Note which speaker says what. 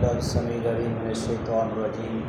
Speaker 1: اعوذ باللہ السمیع العلیم من الشیطان الرجیم